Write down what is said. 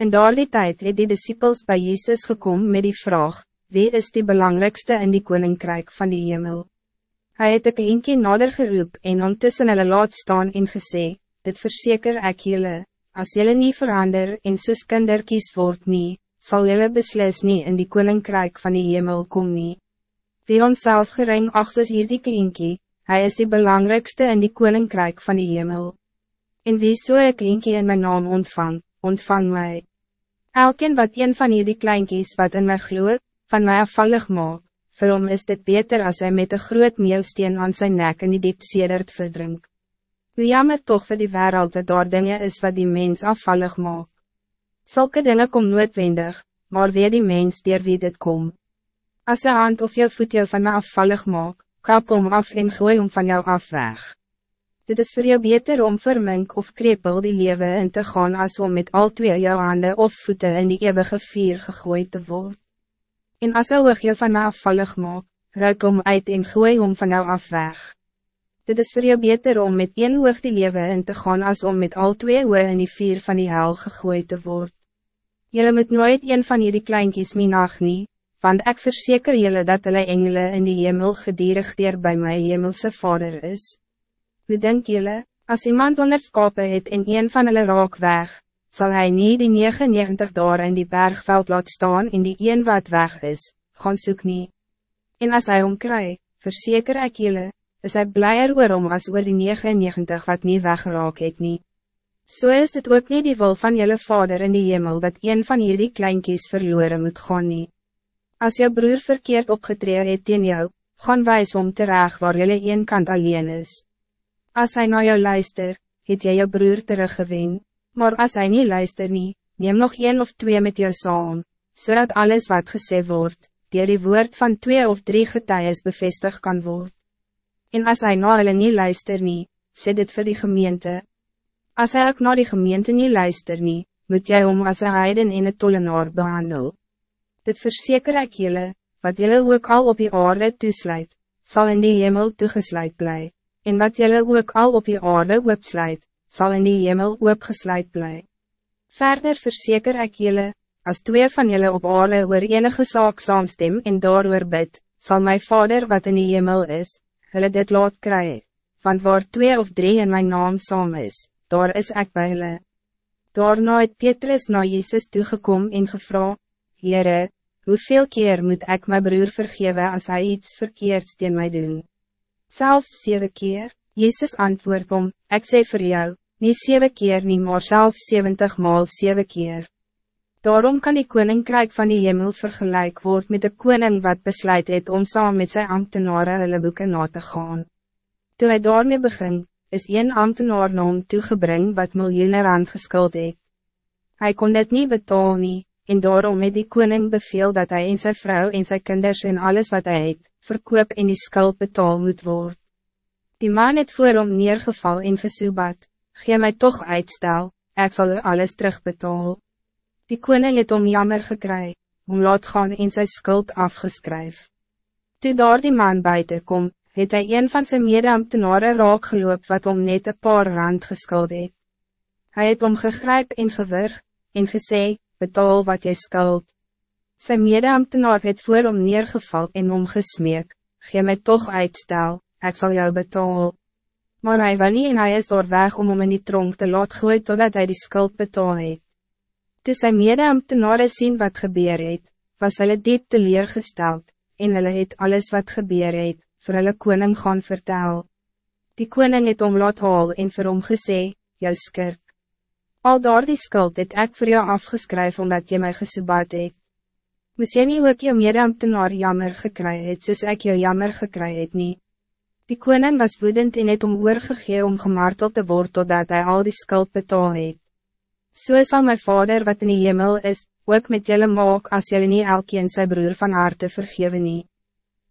In daardie tijd het die disciples bij Jezus gekomen met die vraag, wie is die belangrijkste in die koninkrijk van die hemel? Hij het een eentje nader geroep en ondertussen hulle laat staan en gesê, dit verzeker ek julle, as julle nie verander en soos kinderkies word nie, sal julle beslis nie in die koninkrijk van die hemel kom nie. Wie ons self gering ach soos hierdie eentje, hij is die belangrijkste in die koninkrijk van die hemel. En wie so ek eentje in mijn naam ontvang, ontvang mij. Elkeen wat een van jullie kleinkies wat in my gloed, van mij afvallig maak, vir hom is dit beter als hij met een groot meelsteen aan zijn nek in die diep sedert verdrink. Hoe jammer toch voor die wereld dat daar dingen is wat die mens afvallig maak. Zulke dingen kom noodwendig, maar weer die mens dier wie dit kom. Als een hand of jou voet jou van mij afvallig maak, kap om af en gooi om van jou af weg. Dit is voor jou beter om vermink of krepel die leven in te gaan als om met al twee jou handen of voeten in die eeuwige vier gegooid te worden. En as jou oog jou van mij afvallig maak, ruik om uit en gooi om van jou af weg. Dit is voor jou beter om met één oog die leven in te gaan als om met al twee oog in die vier van die hel gegooid te worden. Jullie moet nooit een van jullie kleinkies minag nie, want ik verzeker jullie dat hulle engelen in die hemel gedierig dier bij my hemelse vader is. Hoe denk jullie, als iemand honderd skape het en een van hulle raak weg, zal hij niet die 99 daar in die bergveld laat staan en die een wat weg is, gaan soek nie. En als hij omkry, verzeker ik jullie, is hij blijer oor om as oor die 99 wat niet weggeraak het nie. So is het ook niet die wil van jullie vader in die hemel dat een van jullie kleinkies verloren moet gaan nie. Als je broer verkeerd opgetreden het in jou, gaan wijs om terecht waar jullie een kant alleen is. Als hij naar jou luister, het jy jou broer teruggewen, maar als hij niet luister nie, neem nog een of twee met jou saam, zodat alles wat gesê wordt, die die woord van twee of drie getuies bevestigd kan worden. En als hij naar hulle nie luister nie, sê dit vir die gemeente. Als hij ook naar die gemeente niet luister nie, moet jy om as een heiden en een tollenaar behandel. Dit verzeker ek jylle, wat jylle ook al op die aarde toesluit, zal in die hemel toegesluit blijven en wat jullie ook al op je aarde opsluit, zal in die hemel opgesluit blij. Verder verzeker ik jullie, als twee van jullie op aarde oor enige zaak saamstem en daarover bid, zal mijn vader wat in die hemel is, hulle dit laat krijgen. Want waar twee of drie in mijn naam saam is, daar is ik bij hulle. Daarna het Petrus na Jezus toegekom en gevra, Heere, hoeveel keer moet ik mijn broer vergeven als hij iets verkeerds tegen mij doen? Zelfs zeven keer, Jezus antwoord om, ik zei voor jou, niet zeven keer niet maar zelfs zeventig maal zeven keer. Daarom kan die koninkrijk van die hemel vergelijk worden met de koning wat besluit het om saam met zijn ambtenaren hulle boeken na te gaan. Toen hij daarmee begin, is een ambtenaar na hom toegebring wat miljoenen rand geskuld het. Hy kon dit niet betalen, nie, en daarom het die koning beveel dat hij en zijn vrouw en zijn kinders en alles wat hij het, verkoop en die skuld betaal moet worden. Die man het voor hom neergeval en gesoebat, gee mij toch uitstel, ik zal er alles terugbetaal. Die koning het om jammer gekry, om laat gaan en sy skuld afgeskryf. Toe daar die man buiten kom, het hij een van zijn medeambtenare raak geloop wat om net een paar rand geskuld het. Hy het om gegryp en gewurg, en gesê, betaal wat jy skuld. Sy medeambtenaar het voor hom neergeval en hom gesmeek, gee my toch uitstel, ik zal jou betaal. Maar hij wil nie en hy is door weg om hom in die tronk te laat gooi totdat hij die skuld betaal het. Toe sy medeambtenare sien wat gebeur het, was hulle diep teleurgesteld, en hulle het alles wat gebeur het, vir hulle koning gaan vertel. Die koning het om laat haal en vir hom gesê, jou skirk. Al daar die skuld het ek vir jou afgeskryf omdat jy my gesoebat het. Moes jy nie ook jou medeambtenaar jammer gekry het soos ek jou jammer gekry het nie? Die koning was woedend en het om oorgegee om gemarteld te worden totdat hij al die skuld betaal het. So sal my vader wat in die hemel is, ook met jullie maak as jullie nie elkeen sy broer van harte vergewe nie.